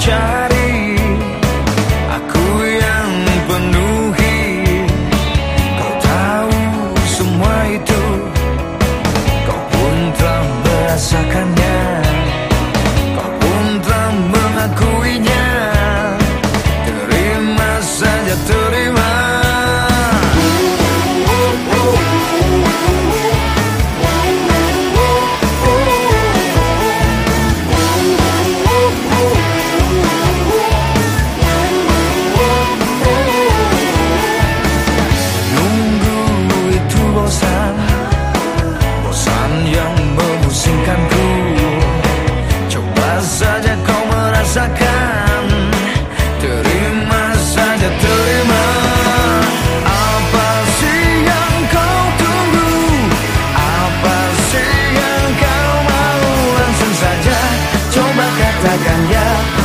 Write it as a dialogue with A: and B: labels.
A: child saja kau merasakan. Terima saja terima. Apa sih yang kau tunggu? Apa sih yang kau mau? Langsung saja coba katakan ya.